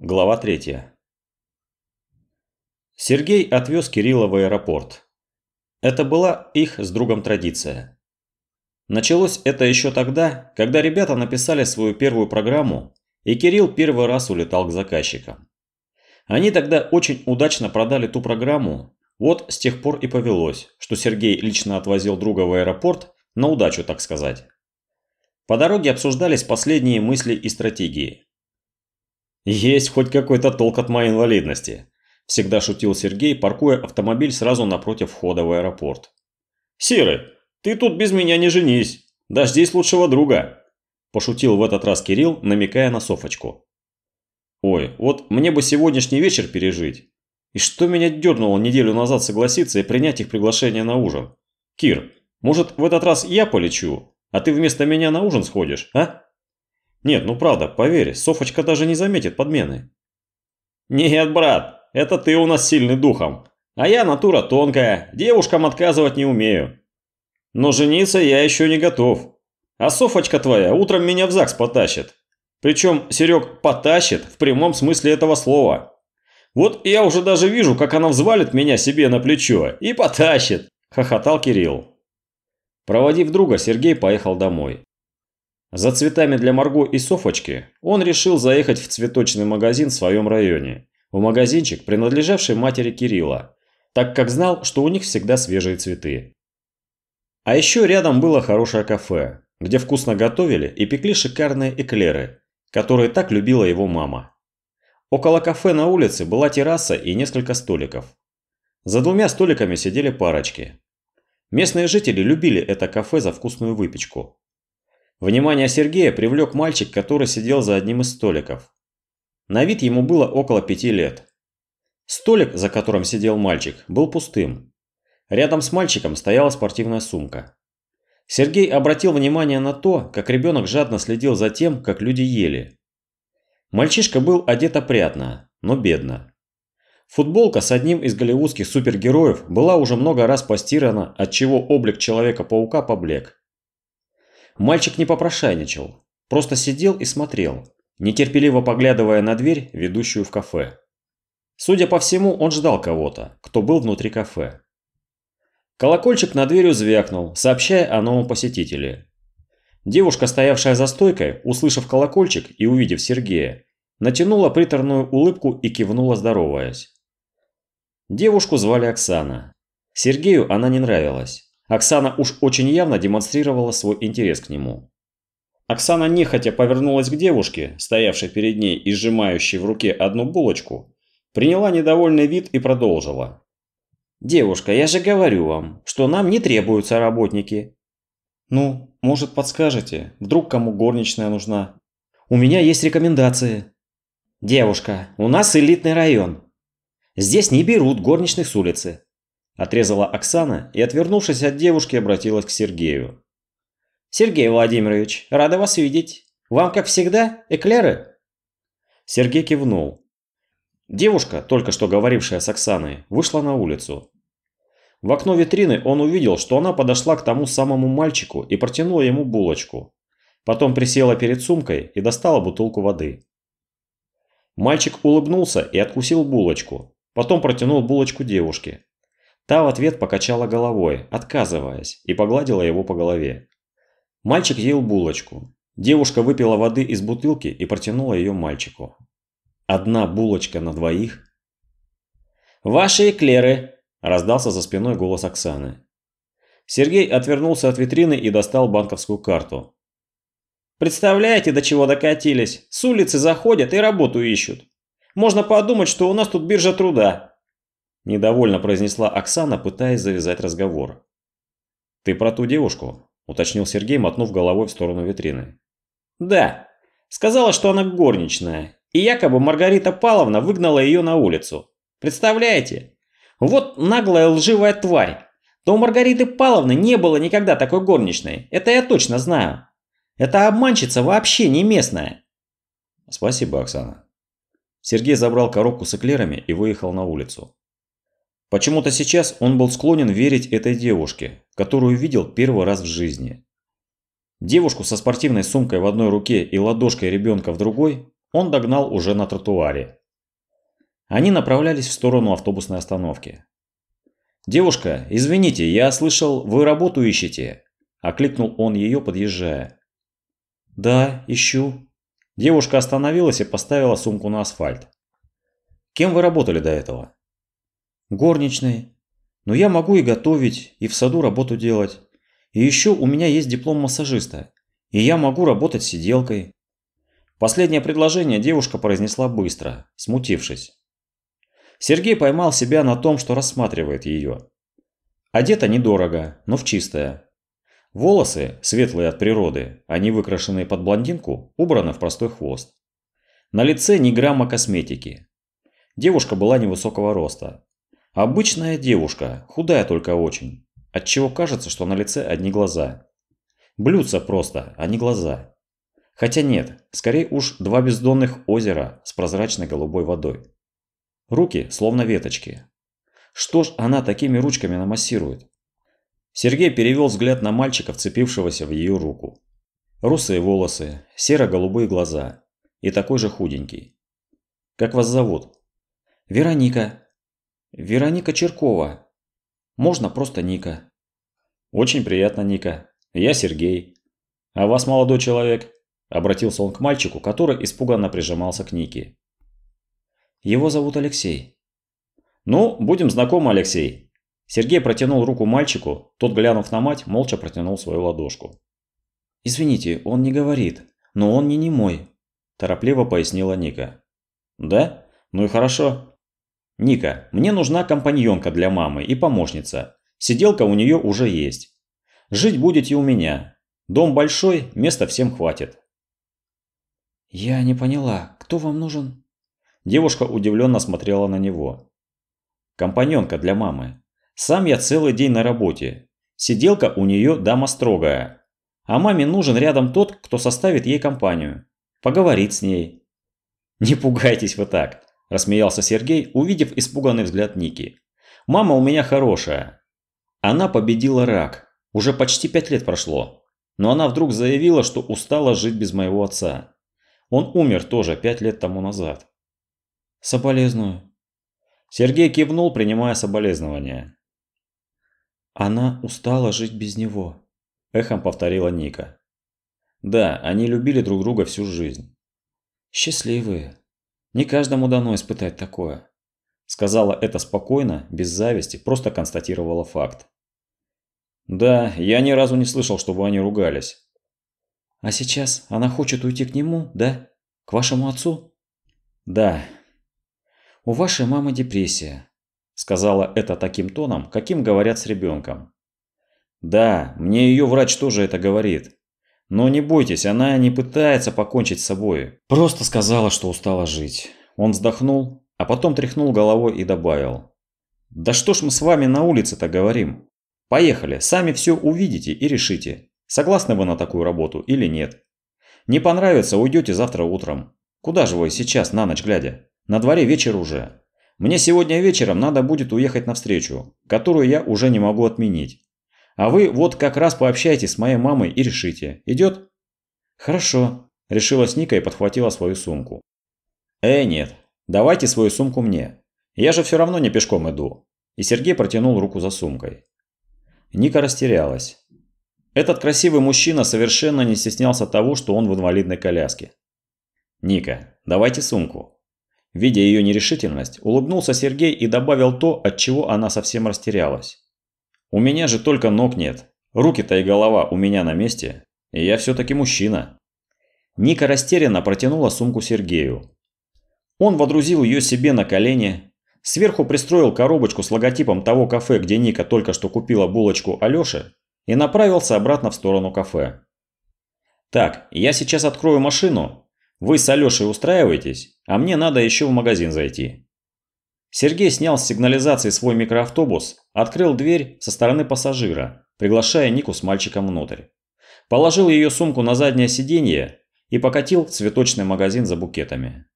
Глава 3. Сергей отвез Кирилла в аэропорт. Это была их с другом традиция. Началось это еще тогда, когда ребята написали свою первую программу, и Кирилл первый раз улетал к заказчикам. Они тогда очень удачно продали ту программу, вот с тех пор и повелось, что Сергей лично отвозил друга в аэропорт, на удачу так сказать. По дороге обсуждались последние мысли и стратегии – «Есть хоть какой-то толк от моей инвалидности», – всегда шутил Сергей, паркуя автомобиль сразу напротив входа в аэропорт. «Сирый, ты тут без меня не женись, дождись лучшего друга», – пошутил в этот раз Кирилл, намекая на Софочку. «Ой, вот мне бы сегодняшний вечер пережить. И что меня дернуло неделю назад согласиться и принять их приглашение на ужин? Кир, может в этот раз я полечу, а ты вместо меня на ужин сходишь, а?» Нет, ну правда, поверь, Софочка даже не заметит подмены. Нет, брат, это ты у нас сильный духом. А я натура тонкая, девушкам отказывать не умею. Но жениться я еще не готов. А Софочка твоя утром меня в ЗАГС потащит. Причем, Серег, потащит в прямом смысле этого слова. Вот я уже даже вижу, как она взвалит меня себе на плечо и потащит, хохотал Кирилл. Проводив друга, Сергей поехал домой. За цветами для Марго и Софочки он решил заехать в цветочный магазин в своем районе, в магазинчик, принадлежавший матери Кирилла, так как знал, что у них всегда свежие цветы. А еще рядом было хорошее кафе, где вкусно готовили и пекли шикарные эклеры, которые так любила его мама. Около кафе на улице была терраса и несколько столиков. За двумя столиками сидели парочки. Местные жители любили это кафе за вкусную выпечку. Внимание Сергея привлек мальчик, который сидел за одним из столиков. На вид ему было около пяти лет. Столик, за которым сидел мальчик, был пустым. Рядом с мальчиком стояла спортивная сумка. Сергей обратил внимание на то, как ребенок жадно следил за тем, как люди ели. Мальчишка был одет опрятно, но бедно. Футболка с одним из голливудских супергероев была уже много раз постирана, отчего облик Человека-паука поблек. Мальчик не попрошайничал, просто сидел и смотрел, нетерпеливо поглядывая на дверь, ведущую в кафе. Судя по всему, он ждал кого-то, кто был внутри кафе. Колокольчик на дверью звякнул, сообщая о новом посетителе. Девушка, стоявшая за стойкой, услышав колокольчик и увидев Сергея, натянула приторную улыбку и кивнула, здороваясь. Девушку звали Оксана. Сергею она не нравилась. Оксана уж очень явно демонстрировала свой интерес к нему. Оксана нехотя повернулась к девушке, стоявшей перед ней и сжимающей в руке одну булочку, приняла недовольный вид и продолжила. «Девушка, я же говорю вам, что нам не требуются работники». «Ну, может, подскажете? Вдруг кому горничная нужна?» «У меня есть рекомендации». «Девушка, у нас элитный район. Здесь не берут горничных с улицы. Отрезала Оксана и, отвернувшись от девушки, обратилась к Сергею. «Сергей Владимирович, рада вас видеть. Вам, как всегда, эклеры?» Сергей кивнул. Девушка, только что говорившая с Оксаной, вышла на улицу. В окно витрины он увидел, что она подошла к тому самому мальчику и протянула ему булочку. Потом присела перед сумкой и достала бутылку воды. Мальчик улыбнулся и откусил булочку. Потом протянул булочку девушке. Та в ответ покачала головой, отказываясь, и погладила его по голове. Мальчик ел булочку. Девушка выпила воды из бутылки и протянула ее мальчику. Одна булочка на двоих. «Ваши эклеры!» – раздался за спиной голос Оксаны. Сергей отвернулся от витрины и достал банковскую карту. «Представляете, до чего докатились? С улицы заходят и работу ищут. Можно подумать, что у нас тут биржа труда, Недовольно произнесла Оксана, пытаясь завязать разговор. «Ты про ту девушку?» – уточнил Сергей, мотнув головой в сторону витрины. «Да. Сказала, что она горничная. И якобы Маргарита Павловна выгнала ее на улицу. Представляете? Вот наглая лживая тварь. Да у Маргариты Павловны не было никогда такой горничной. Это я точно знаю. Эта обманщица вообще не местная». «Спасибо, Оксана». Сергей забрал коробку с эклерами и выехал на улицу. Почему-то сейчас он был склонен верить этой девушке, которую видел первый раз в жизни. Девушку со спортивной сумкой в одной руке и ладошкой ребенка в другой он догнал уже на тротуаре. Они направлялись в сторону автобусной остановки. «Девушка, извините, я слышал, вы работу ищете?» – окликнул он ее, подъезжая. «Да, ищу». Девушка остановилась и поставила сумку на асфальт. «Кем вы работали до этого?» «Горничной. Но я могу и готовить, и в саду работу делать. И еще у меня есть диплом массажиста. И я могу работать сиделкой». Последнее предложение девушка произнесла быстро, смутившись. Сергей поймал себя на том, что рассматривает ее. Одета недорого, но в чистое. Волосы, светлые от природы, они выкрашенные под блондинку, убраны в простой хвост. На лице ни грамма косметики. Девушка была невысокого роста. Обычная девушка, худая только очень, отчего кажется, что на лице одни глаза. Блюдца просто, а не глаза. Хотя нет, скорее уж два бездонных озера с прозрачной голубой водой. Руки словно веточки. Что ж она такими ручками намассирует? Сергей перевел взгляд на мальчика, вцепившегося в ее руку. Русые волосы, серо-голубые глаза и такой же худенький. «Как вас зовут?» «Вероника». «Вероника Черкова. Можно просто Ника». «Очень приятно, Ника. Я Сергей. А вас, молодой человек?» Обратился он к мальчику, который испуганно прижимался к Нике. «Его зовут Алексей». «Ну, будем знакомы, Алексей». Сергей протянул руку мальчику, тот, глянув на мать, молча протянул свою ладошку. «Извините, он не говорит, но он не немой», – торопливо пояснила Ника. «Да? Ну и хорошо. Ника, мне нужна компаньонка для мамы и помощница. Сиделка у нее уже есть. Жить будете у меня. Дом большой, места всем хватит. «Я не поняла, кто вам нужен?» Девушка удивленно смотрела на него. «Компаньонка для мамы. Сам я целый день на работе. Сиделка у нее дама строгая. А маме нужен рядом тот, кто составит ей компанию. Поговорить с ней». «Не пугайтесь вы так», – рассмеялся Сергей, увидев испуганный взгляд Ники. «Мама у меня хорошая. Она победила рак. Уже почти пять лет прошло. Но она вдруг заявила, что устала жить без моего отца. Он умер тоже пять лет тому назад. Соболезную. Сергей кивнул, принимая соболезнования. Она устала жить без него. Эхом повторила Ника. Да, они любили друг друга всю жизнь. Счастливые. Не каждому дано испытать такое. Сказала это спокойно, без зависти, просто констатировала факт. Да, я ни разу не слышал, чтобы они ругались. А сейчас она хочет уйти к нему, да? К вашему отцу? Да. У вашей мамы депрессия. Сказала это таким тоном, каким говорят с ребенком. Да, мне ее врач тоже это говорит. Но не бойтесь, она не пытается покончить с собой. Просто сказала, что устала жить. Он вздохнул, а потом тряхнул головой и добавил. Да что ж мы с вами на улице-то говорим? Поехали, сами все увидите и решите. Согласны вы на такую работу или нет? Не понравится, уйдете завтра утром. Куда же вы сейчас, на ночь глядя? На дворе вечер уже. Мне сегодня вечером надо будет уехать на встречу, которую я уже не могу отменить. А вы вот как раз пообщайтесь с моей мамой и решите. Идет? Хорошо, решилась Ника и подхватила свою сумку. Э, нет, давайте свою сумку мне. Я же все равно не пешком иду. И Сергей протянул руку за сумкой. Ника растерялась. Этот красивый мужчина совершенно не стеснялся того, что он в инвалидной коляске. «Ника, давайте сумку». Видя ее нерешительность, улыбнулся Сергей и добавил то, от чего она совсем растерялась. «У меня же только ног нет. Руки-то и голова у меня на месте. И я все-таки мужчина». Ника растерянно протянула сумку Сергею. Он водрузил ее себе на колени, сверху пристроил коробочку с логотипом того кафе, где Ника только что купила булочку Алёше, и направился обратно в сторону кафе. «Так, я сейчас открою машину. Вы с Алешей устраиваетесь, а мне надо еще в магазин зайти». Сергей снял с сигнализации свой микроавтобус, открыл дверь со стороны пассажира, приглашая Нику с мальчиком внутрь. Положил ее сумку на заднее сиденье и покатил в цветочный магазин за букетами.